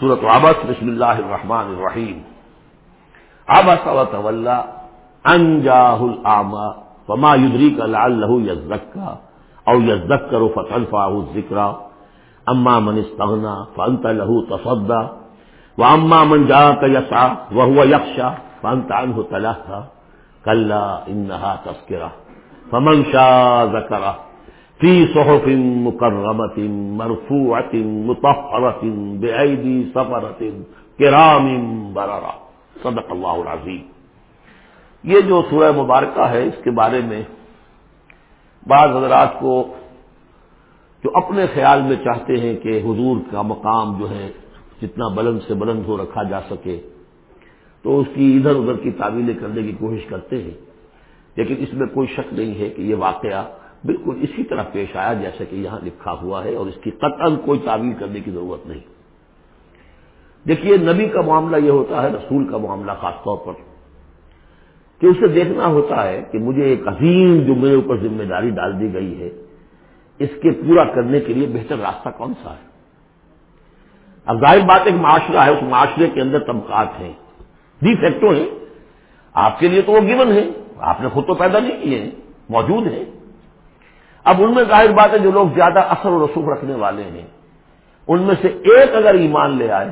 صورت عبس، بسم اللہ الرحمن الرحیم عبس و طول انجاہ العما وما یدری کا لال لہو یزکا او یزک کرو فتح ذکر اما من استغنا فانت لہو تصدا و اما من جا کا یسا وہ یکشا فانت عنہ تلہا کلا انہا تذکرہ فمن شاء ذکرہ فی صحف مکرمت مرفوعت مطہرت بعیدی سفرت کرام بررا صدق اللہ العظیم. یہ جو سورہ مبارکہ ہے، اس کے بارے میں بعض حضرات کو جو اپنے خیال میں چاہتے ہیں کہ حضور کا مقام جو ہے، جتنا بلند سے بلند ہو رکھا جا سکے، تو اس کی ادھر ادھر کی تعویلیں کرنے کی کوشش کرتے ہیں۔ لیکن اس میں کوئی شک نہیں ہے کہ یہ واقعہ بالکل اسی طرح پیش آیا جیسا کہ یہاں لکھا ہوا ہے اور اس کی قطع کوئی تعویل کرنے کی ضرورت نہیں۔ دیکھیے، نبی کا معاملہ یہ ہوتا ہے، رسول کا معاملہ خاص طور پر، کہ اسے دیکھنا ہوتا ہے کہ مجھے ایک عظیم جو میرے اوپر ذمہ داری ڈال دی گئی ہے۔ اس کے پورا کرنے کے لیے بہتر راستہ کون سا ہے؟ اب ظاہر بات ایک معاشرہ ہے، اس معاشرے کے اندر طبقات ہیں۔ ڈی فیکٹو ہیں۔ آپ کے لیے تو وہ گیون ہے آپ نے خود تو پیدا نہیں کیے ہیں، موجود ہیں۔ اب ان میں ظاہر بات ہے جو لوگ زیادہ اثر و رسوخ رکھنے والے ہیں۔ ان میں سے ایک اگر ایمان لے آئے،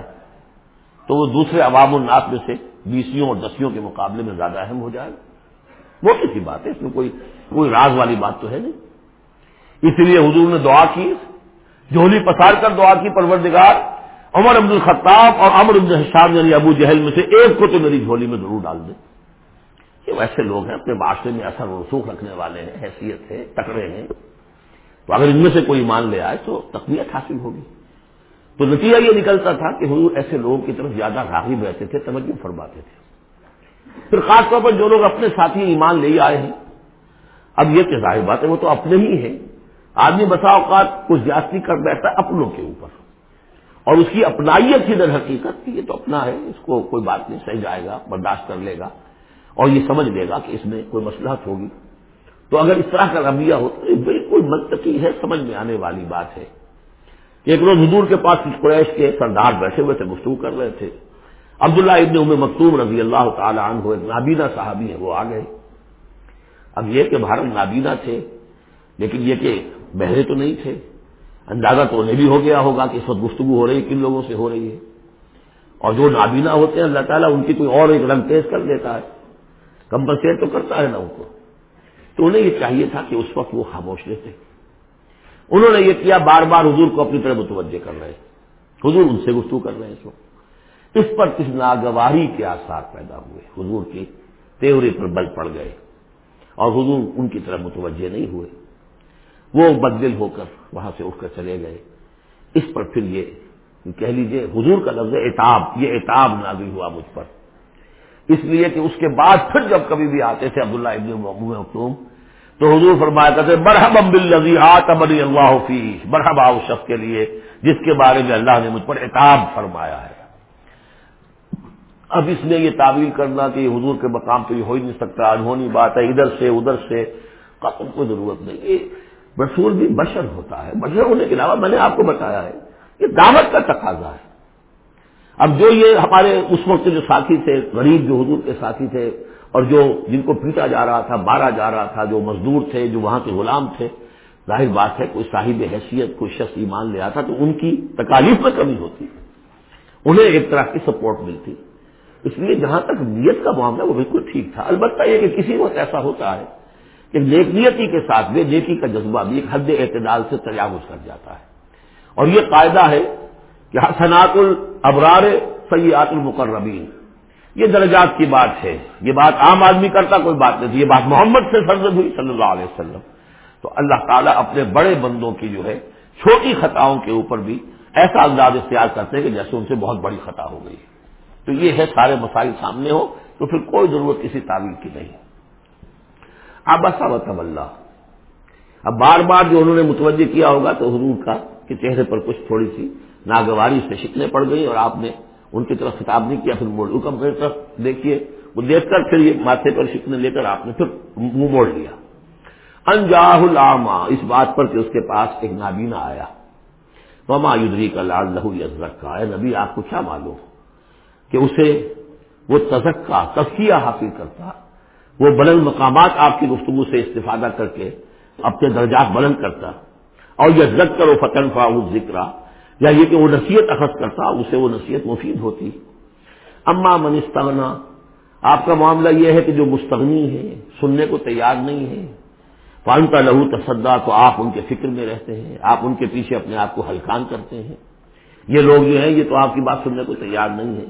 تو وہ دوسرے عوام الناس میں سے بیسیوں اور دسیوں کے مقابلے میں زیادہ اہم ہو جائے۔ وہ کسی بات ہے؟ اس میں کوئی کوئی راز والی بات تو ہے نہیں۔ اس لیے حضور نے دعا کی جھولی پسار کر دعا کی، پروردگار، عمر عبد الخطاب اور امر عبد الحشام یعنی ابو جہل میں سے ایک کو تو میری جھولی میں ضرور ڈال دیں یہ ویسے لوگ ہیں اپنے معاشرے میں اثر و رسوخ رکھنے والے ہیں، حیثیت ہے تکڑے ہیں۔ تو اگر ان میں سے کوئی مان لے آئے تو تقویت حاصل ہوگی۔ تو نتیجہ یہ نکلتا تھا کہ حضور ایسے لوگوں کی طرف زیادہ راغب رہتے تھے، توجہ فرماتے تھے۔ پھر خاص طور پر جو لوگ اپنے ساتھی ایمان لے آئے ہیں، اب یہ کہ ظاہر بات ہے وہ تو اپنے ہی ہیں۔ آدمی بسا اوقات کچھ زیادتی کر بیٹھتا ہے اپنوں کے اوپر۔ اور اس کی اپنائیت ہی در حقیقت یہ تو اپنا ہے، اس کو کوئی بات نہیں سہ جائے گا، برداشت کر لے گا۔ اور یہ سمجھ لے گا کہ اس میں کوئی مسلحت ہوگی۔ تو اگر اس طرح کا رویہ ہو تو یہ بالکل منطقی ہے، سمجھ میں آنے والی بات ہے۔ ایک روز حضور کے پاس کچھ قریش کے سردار بیٹھے ہوئے تھے، گفتگو کر رہے تھے۔ عبداللہ ابن ام مکتوم رضی اللہ تعالی عنہ ایک نابینا صحابی ہے وہ آ گئے۔ اب یہ کہ بھارت نابینا تھے، لیکن یہ کہ بہرے تو نہیں تھے۔ اندازہ تو انہیں بھی ہو گیا ہوگا کہ اس وقت گفتگو ہو رہی ہے، کن لوگوں سے ہو رہی ہے۔ اور جو نابینا ہوتے ہیں، اللہ تعالیٰ ان کی کوئی اور ایک رنگ تیز کر دیتا ہے۔ کمپنسیٹ تو کرتا ہے نا ان کو۔ تو انہیں یہ چاہیے تھا کہ اس وقت وہ خاموش لیتے انہوں نے یہ کیا، بار بار حضور کو اپنی طرح متوجہ کر رہے۔ حضور ان سے گفتگو کر رہے ہیں اس وقت۔ اس پر کس ناگواری کے آثار پیدا ہوئے۔ حضور کی تیوری پر بل پڑ گئے۔ اور حضور ان کی طرف متوجہ نہیں ہوئے۔ وہ بدل ہو کر وہاں سے اٹھ کر چلے گئے۔ اس پر پھر یہ کہہ لیجیے، حضور کا لفظ اعتاب۔ یہ اعتاب نازل ہوا مجھ پر۔ اس لیے کہ اس کے بعد پھر جب کبھی بھی آتے تھے عبداللہ ابن مختوم تو حضور فرمایا کرتے برہم امبل لذی آتمنی اللہ فی برہما اس شخص کے لیے جس کے بارے میں اللہ نے مجھ پر اعتاب فرمایا ہے۔ اب اس نے یہ تعویل کرنا کہ حضور کے مقام تو یہ ہو ہی نہیں سکتا انہونی بات ہے، ادھر سے ادھر سے قتل کوئی ضرورت نہیں۔ یہ رسول بھی بشر ہوتا ہے۔ بشر ہونے کے علاوہ میں نے آپ کو بتایا ہے، یہ دعوت کا تقاضا ہے۔ اب جو یہ ہمارے اس وقت جو ساتھی تھے، غریب جو حضور کے ساتھی تھے، اور جو جن کو پیٹا جا رہا تھا مارا جا رہا تھا، جو مزدور تھے، جو وہاں کے غلام تھے، ظاہر بات ہے کوئی صاحب حیثیت، کوئی شخص ایمان لے آتا تو ان کی تکالیف میں کمی ہوتی۔ انہیں ایک طرح کی سپورٹ ملتی۔ اس لیے جہاں تک نیت کا معاملہ وہ بالکل ٹھیک تھا۔ البتہ یہ کہ کسی وقت ایسا ہوتا ہے کہ نیک نیتی کے ساتھ بے نیکی کا جذبہ بھی ایک حد اعتدال سے تجاوز کر جاتا ہے۔ اور یہ قاعدہ ہے حسنات الابرار سیات المقربین۔ یہ درجات کی بات ہے۔ یہ بات عام آدمی کرتا کوئی بات نہیں۔ تھی یہ بات محمد سے سرزد ہوئی صلی اللہ علیہ وسلم۔ تو اللہ تعالیٰ اپنے بڑے بندوں کی جو ہے چھوٹی خطاؤں کے اوپر بھی ایسا انداز اختیار کرتے ہیں کہ جیسے ان سے بہت بڑی خطا ہو گئی۔ تو یہ ہے سارے مسائل سامنے ہو تو پھر کوئی ضرورت کسی تعبیر کی نہیں۔ اب ایسا وطب اللہ اب بار بار جو انہوں نے متوجہ کیا ہوگا تو حضور کا کہ چہرے پر کچھ تھوڑی سی ناگواری سے شکنے پڑ گئی اور آپ نے ان کی طرف خطاب نہیں کیا، پھر موڑ حکم میری طرف دیکھیے۔ وہ دیکھ کر پھر یہ ماتھے پر شکنے لے کر آپ نے پھر منہ موڑ لیا۔ انجاہ العما اس بات پر کہ اس کے پاس ایک نابینا آیا۔ وما یدری کا لال لہو یزرک کا نبی، آپ کو کیا معلوم؟ کہ اسے وہ تزکا تفکیہ حاصل کرتا، وہ بلند مقامات آپ کی گفتگو سے استفادہ کر کے اپنے درجات بلند کرتا۔ اور یہ رد کرو فتن فا ذکر یا یہ کہ وہ نصیحت اخذ کرتا اسے وہ نصیحت مفید ہوتی۔ اما منستغنا آپ کا معاملہ یہ ہے کہ جو مستغنی ہے، سننے کو تیار نہیں ہے۔ پانتا لہو تصدا، تو آپ ان کے فکر میں رہتے ہیں، آپ ان کے پیچھے اپنے آپ کو ہلکان کرتے ہیں۔ یہ لوگ جو ہیں، یہ تو آپ کی بات سننے کو تیار نہیں ہے۔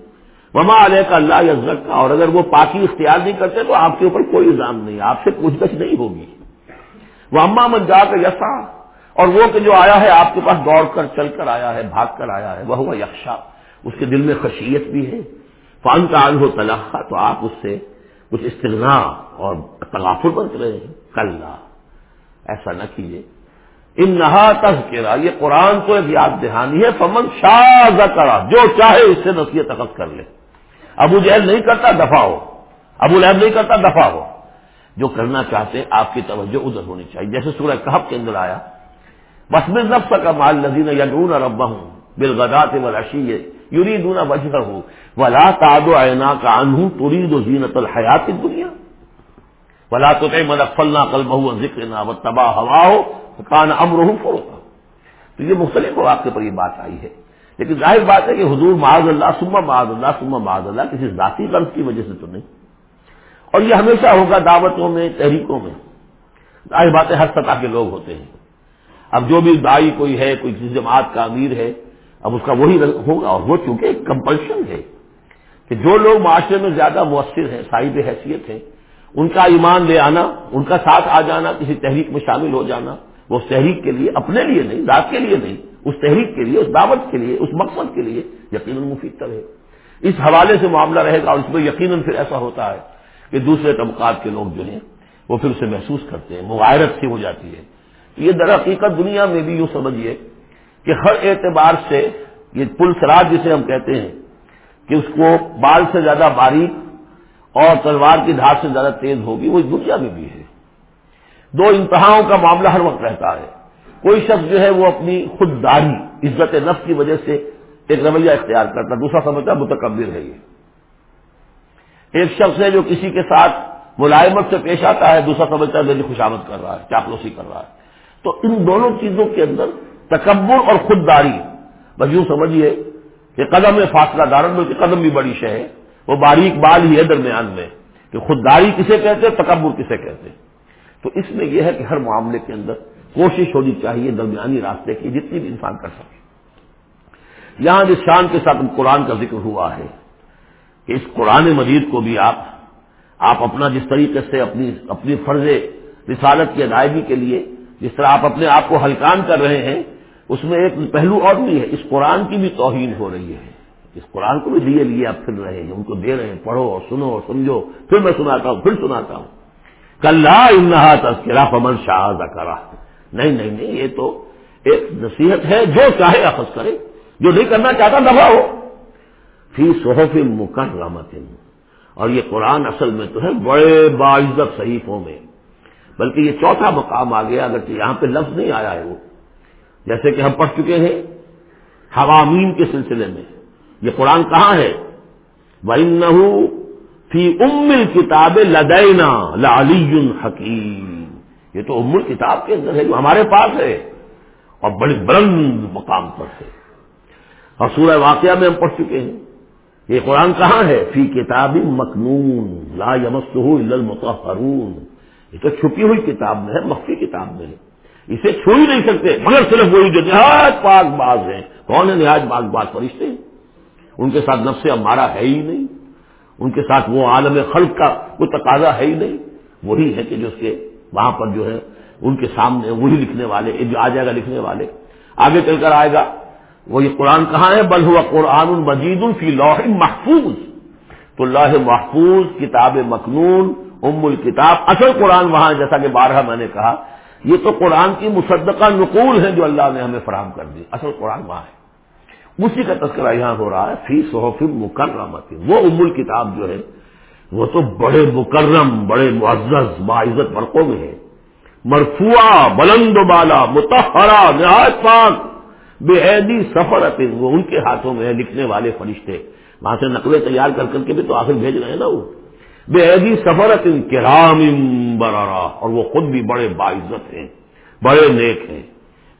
وما علیہ کا اللہ یزرک کا اور اگر وہ پاکی اختیار نہیں کرتے، تو آپ کے اوپر کوئی الزام نہیں، آپ سے پوچھ گچھ نہیں ہوگی۔ وہ اما من جا کر یسا اور وہ کہ جو آیا ہے آپ کے پاس دوڑ کر، چل کر آیا ہے، بھاگ کر آیا ہے وہ ہوا یکشا اس کے دل میں خشیت بھی ہے۔ فن کا ہو تلخا تو آپ اس سے کچھ استغنا اور تغافر بن رہے ہیں۔ کل ایسا نہ کیجیے ان نہا تذکرہ۔ یہ قرآن تو ایک یاد دہانی ہے۔ فمن شاہ کرا جو چاہے اس سے نصیحت تخت کر لے۔ ابو جہل نہیں کرتا دفاع ہو۔ ابو لہب نہیں کرتا دفاع ہو۔ جو کرنا چاہتے آپ کی توجہ ادھر ہونی چاہیے۔ جیسے سورہ کہب کے اندر آیا۔ بس میں نفس کا مال نظین یدون ربا ہوں بالغدات ورشی یوری دونا وجہ ہوں ولا تاد اینا کا انہوں ترید زینت الحیات دنیا ولا تو کہ من فلنا کل بہو ذکر نہ و تباہ ہوا ہو تو یہ مختلف واقع پر یہ بات آئی ہے لیکن ظاہر بات ہے کہ حضور معاذ اللہ سما معاذ اللہ سما معاذ اللہ کسی ذاتی قرض کی وجہ سے تو نہیں۔ اور یہ ہمیشہ ہوگا دعوتوں میں، تحریکوں میں۔ ظاہر بات ہے ہر سطح کے لوگ ہوتے ہیں۔ اب جو بھی دائی کوئی ہے، کوئی کسی جماعت کا امیر ہے، اب اس کا وہی ہوگا اور وہ چونکہ ایک کمپلشن ہے کہ جو لوگ معاشرے میں زیادہ مؤثر ہیں، صاحب حیثیت ہیں، ان کا ایمان لے آنا، ان کا ساتھ آ جانا، کسی تحریک میں شامل ہو جانا، وہ اس تحریک کے لیے اپنے لیے نہیں، ذات کے لیے نہیں، اس تحریک کے لیے، اس دعوت کے لیے، اس مقصد کے لیے یقیناً مفید رہے اس حوالے سے معاملہ رہے گا اور اس میں یقیناً پھر ایسا ہوتا ہے کہ دوسرے طبقات کے لوگ جو ہیں، وہ پھر اسے محسوس کرتے ہیں، مغائرت سی ہو جاتی ہے۔ یہ در حقیقت دنیا میں بھی یوں سمجھیے کہ ہر اعتبار سے یہ پل سراج جسے ہم کہتے ہیں کہ اس کو بال سے زیادہ باریک اور تلوار کی دھار سے زیادہ تیز ہوگی، وہ دنیا میں بھی ہے۔ دو انتہاؤں کا معاملہ ہر وقت رہتا ہے۔ کوئی شخص جو ہے وہ اپنی خود داری عزت نفس کی وجہ سے ایک رویہ اختیار کرتا دوسرا سمجھتا متکبر ہے یہ۔ ایک شخص ہے جو کسی کے ساتھ ملائمت سے پیش آتا ہے، دوسرا سمجھتا ہے میری خوشامد کر رہا ہے چاپلوسی کر رہا ہے۔ تو ان دونوں چیزوں کے اندر تکبر اور خودداری بس یوں سمجھیے کہ قدم میں فاصلہ دارن میں قدم بھی بڑی شہ ہے۔ وہ باریک بال ہی ہے درمیان میں کہ خودداری کسے کہتے تکبر کسے کہتے تو اس میں یہ ہے کہ ہر معاملے کے اندر کوشش ہونی چاہیے درمیانی راستے کی جتنی بھی انسان کر سکے۔ یہاں جس شان کے ساتھ قرآن کا ذکر ہوا ہے کہ اس قرآن مجید کو بھی آپ آپ اپنا جس طریقے سے اپنی اپنی فرض رسالت کی ادائیگی کے لیے جس طرح آپ اپنے آپ کو ہلکان کر رہے ہیں، اس میں ایک پہلو اور بھی ہے۔ اس قرآن کی بھی توہین ہو رہی ہے۔ اس قرآن کو بھی لیے لیے آپ پھر رہے ہیں، ان کو دے رہے ہیں۔ پڑھو اور سنو اور سمجھو۔ پھر میں سناتا ہوں، پھر سناتا ہوں۔ کل انہا تذکرہ پمن شاہ کرا نہیں نہیں نہیں، یہ تو ایک نصیحت ہے جو چاہے اخذ کرے۔ جو نہیں کرنا چاہتا دفاع ہو۔ فی صحف مکرمت اور یہ قرآن اصل میں تو ہے بڑے باعزت صحیفوں میں۔ بلکہ یہ چوتھا مقام آ گیا اگر یہاں پہ لفظ نہیں آیا ہے وہ۔ جیسے کہ ہم پڑھ چکے ہیں، حوامین کے سلسلے میں، یہ قرآن کہاں ہے؟ وَإِنَّهُ فی ام کتاب لدینا لعلی حکیم یہ تو ام کتاب کے اندر ہے، جو ہمارے پاس ہے، اور بڑی بلند مقام پر ہے۔ اور سورہ واقعہ میں ہم پڑھ چکے ہیں، یہ قرآن کہاں ہے؟ فی کتاب مکنون لا یمسہ الا المطہرون یہ تو چھپی ہوئی کتاب میں ہے، مخفی کتاب میں ہے۔ اسے چھو ہی نہیں سکتے، مگر صرف وہی جو نہایت پاک باز ہیں۔ کون ہے نہایت پاک باز فرشتے؟ ان کے ساتھ نفس ہمارا ہے ہی نہیں۔ ان کے ساتھ وہ عالم خلق کا کوئی تقاضا ہے ہی نہیں۔ وہی ہے کہ جو اس کے وہاں پر جو ہے، ان کے سامنے وہی لکھنے والے، جو آ جائے گا لکھنے والے۔ آگے چل کر آئے گا، وہ یہ قرآن کہاں ہے؟ بل ہوا قرآن المجید فی لوح محفوظ۔ تو لوح محفوظ، کتاب مخنون ام الکتاب، اصل قرآن وہاں جیسا کہ بارہ میں نے کہا، یہ تو قرآن کی مصدقہ نقول ہے جو اللہ نے ہمیں فراہم کر دی، اصل قرآن وہاں ہے۔ اسی کا تذکرہ یہاں ہو رہا ہے، فی صحف مکرمت وہ ام الکتاب جو ہے، وہ تو بڑے مکرم، بڑے معزز باعزت برقوں میں ہے۔ مرفوع بلند بالا متحرا نہایت پاک بے عیدی سفر وہ ان کے ہاتھوں میں لکھنے والے فرشتے۔ وہاں سے نقلیں تیار کر کر کے بھی تو آخر بھیج رہے ہیں نا وہ۔ بے عیدی سفرت کرام برارا اور وہ خود بھی بڑے باعزت ہیں، بڑے نیک ہیں۔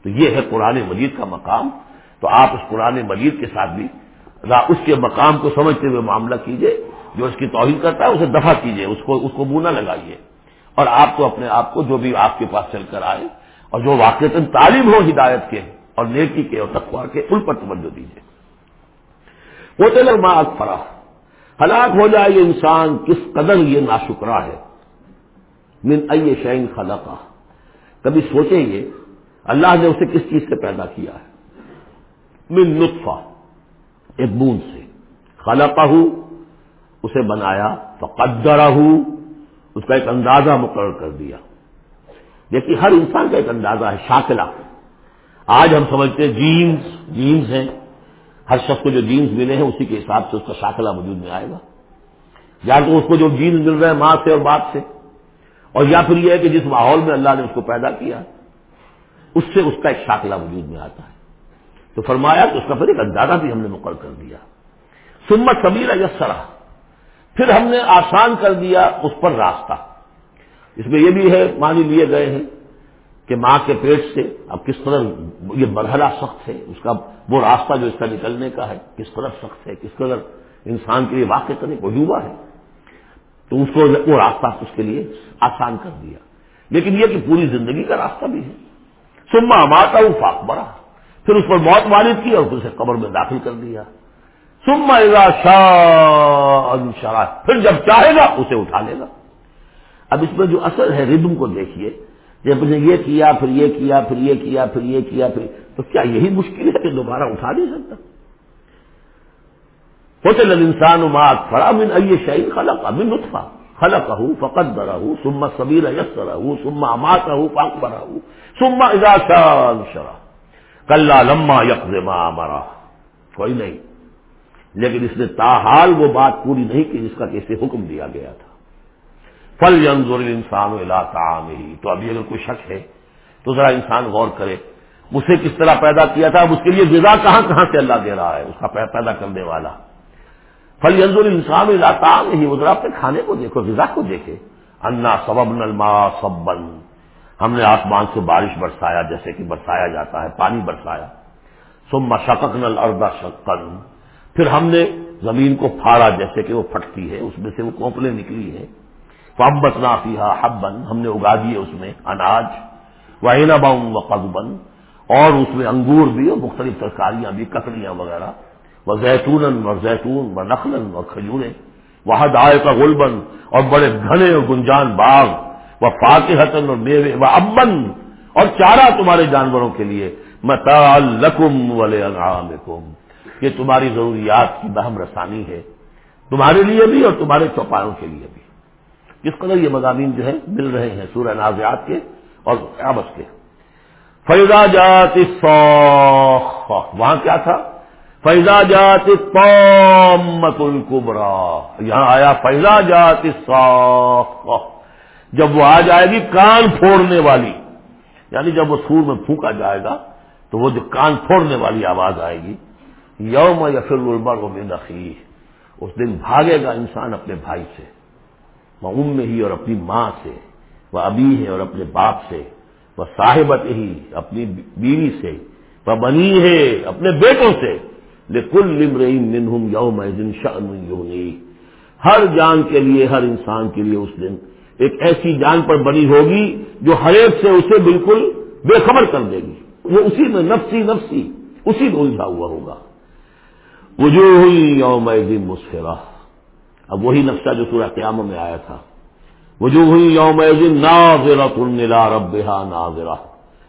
تو یہ ہے قرآن مجید کا مقام۔ تو آپ اس قرآن مجید کے ساتھ بھی اس کے مقام کو سمجھتے ہوئے معاملہ کیجیے۔ جو اس کی توہین کرتا ہے، اسے دفاع کیجیے، اس کو اس کو بونا لگائیے۔ اور آپ تو اپنے آپ کو جو بھی آپ کے پاس چل کر آئے، اور جو واقع تعلیم ہو ہدایت کے، اور نیکی کے، اور تقوا کے، ان پر توجہ دیجیے وہ تلر ماں فرا ہلاک ہو جائے یہ انسان کس قدر یہ ناشکرا ہے۔ من ائی شعین خلا کا کبھی سوچیں یہ اللہ نے اسے کس چیز سے پیدا کیا ہے؟ من نطفہ۔ ایک بوند سے۔ خلا اسے بنایا، فقدرہ، اس کا ایک اندازہ مقرر کر دیا۔ دیکھیے، ہر انسان کا ایک اندازہ ہے، شاکلہ۔ آج ہم سمجھتے ہیں جینز جینز ہیں۔ ہر شخص کو جو جینز ملے ہیں اسی کے حساب سے اس کا شاکلہ وجود میں آئے گا۔ یا تو اس کو جو جینز مل رہے ہیں ماں سے اور باپ سے، اور یا پھر یہ ہے کہ جس ماحول میں اللہ نے اس کو پیدا کیا، اس سے اس کا ایک شاکلہ وجود میں آتا ہے۔ تو فرمایا کہ اس کا پھر ایک اندازہ بھی ہم نے مقرر کر دیا۔ سمت سبیر یسرا پھر ہم نے آسان کر دیا اس پر راستہ۔ اس میں یہ بھی ہے مانی لیے گئے ہیں۔ کہ ماں کے پیٹ سے اب کس طرح یہ مرحلہ سخت ہے، اس کا وہ راستہ جو اس کا نکلنے کا ہے، کس طرح سخت ہے، کس قدر انسان کے لیے واقع کرنے کو ڈوبا ہے۔ تو اس کو وہ راستہ اس کے لیے آسان کر دیا۔ لیکن یہ کہ پوری زندگی کا راستہ بھی ہے۔ سما ماتا ہوں فاق بڑا پھر اس پر موت والد کی اور پھر اسے قبر میں داخل کر دیا۔ سما شاہ پھر جب چاہے گا، اسے اٹھا لے گا۔ اب اس میں جو اثر ہے، ردم کو دیکھیے۔ جب نے یہ کیا، پھر یہ کیا، پھر یہ کیا، پھر یہ کیا، پھر تو کیا یہی مشکل ہے کہ دوبارہ اٹھا نہیں سکتا؟ ہوتے لل انسان مات فڑا من ائی شعین خلق امن نطفہ۔ خلق ہوں فقت برا ہوں سما سبیر یس رہا سما امات رہوں پاک برا ہوں سما شرا لما یکز مرا کوئی نہیں۔ لیکن اس نے تاحال وہ بات پوری نہیں کی جس کا کیسے حکم دیا گیا تھا۔ فل انسان ہی تو ابھی اگر کوئی شک ہے، تو ذرا انسان غور کرے اسے کس طرح پیدا کیا تھا، اب اس کے لیے غذا کہاں کہاں سے اللہ دے رہا ہے؟ اس کا پیدا کرنے والا۔ فل ینظر انسان تعام ہی وہ ذرا اپنے کھانے کو دیکھو، غذا کو دیکھے۔ انا سبب نلما سبن ہم نے آسمان سے بارش برسایا، جیسے کہ برسایا جاتا ہے، پانی برسایا۔ سما شکک نل اردا شکن پھر ہم نے زمین کو پھاڑا، جیسے کہ وہ پھٹتی ہے، اس میں سے وہ کوپلیں نکلی ہیں۔ فمبت نافیہ حبن ہم نے اگا دیے اس میں اناج وہ باؤں و قبن اور اس میں انگور بھی اور مختلف ترکاریاں بھی، ککڑیاں وغیرہ وہ زیتون اور زیتون و نخلن اور کھجورے وہاں دائے کا گلبن اور بڑے گھنے اور گنجان باغ وہ فاطح اور میوے و امبن اور چارہ تمہارے جانوروں کے لیے متعلقم ولے یہ تمہاری ضروریات کی بہم رسانی ہے، تمہارے لیے بھی اور تمہارے چوپایوں کے لیے بھی۔ کس قدر یہ مضامین جو ہے مل رہے ہیں سورہ نازیات کے اور قیامت کے۔ فیضا جات وہاں کیا تھا؟ فیضا جات پامت القبرا یہاں آیا فیضا جات جب وہ آ جائے گی کان پھوڑنے والی یعنی جب وہ سور میں پھونکا جائے گا، تو وہ جو کان پھوڑنے والی آواز آئے گی، یوم یا پھر البر و اس دن بھاگے گا انسان اپنے بھائی سے۔ وہ ام ہی اور اپنی ماں سے، وہ ابھی ہے اور اپنے باپ سے، وہ صاحبت ہی اپنی بیوی سے، وہ بنی ہے اپنے بیٹوں سے۔ کل لمرین منہم یوم دن شان یونی ہر جان کے لیے، ہر انسان کے لیے اس دن ایک ایسی جان پر بنی ہوگی جو ہر ایک سے اسے بالکل بے خبر کر دے گی۔ وہ اسی میں نفسی نفسی، اسی میں الجھا ہوا ہوگا۔ وجوہ یوم مسفرہ۔ اب وہی نقشہ جو سورہ قیام میں آیا تھا۔ وجوہ یوم ناظرت النلا رب ناظرہ۔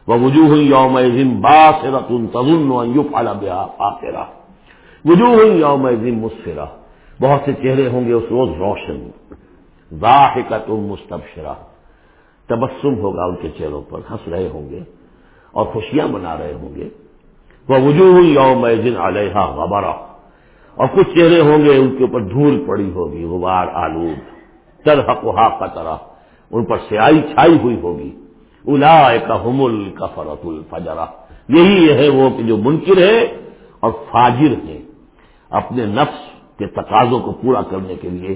وجوہ ہوئی یوم باصرت تزن یفعل بها فاقرہ وجوہ یوم مسفرہ۔ بہت سے چہرے ہوں گے اس روز روشن۔ ضاحکت مستبشرہ۔ تبسم ہوگا ان کے چہروں پر، ہنس رہے ہوں گے اور خوشیاں منا رہے ہوں گے۔ وہ وجوہ یوم علیہ غبرہ۔ اور کچھ چہرے ہوں گے ان کے اوپر دھول پڑی ہوگی، غبار آلود، ترحق کا طرح، ان پر سیائی چھائی ہوئی ہوگی۔ الا کا حمل کا فرت الفجرا یہی ہے وہ کہ جو منکر ہے اور فاجر ہے۔ اپنے نفس کے تقاضوں کو پورا کرنے کے لیے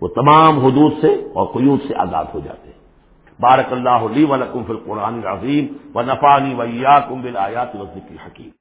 وہ تمام حدود سے اور قیود سے آزاد ہو جاتے ہیں۔ بارک اللہ علی ولکم فی القرآن العظیم و نفانی ویا کم بل آیات حکیم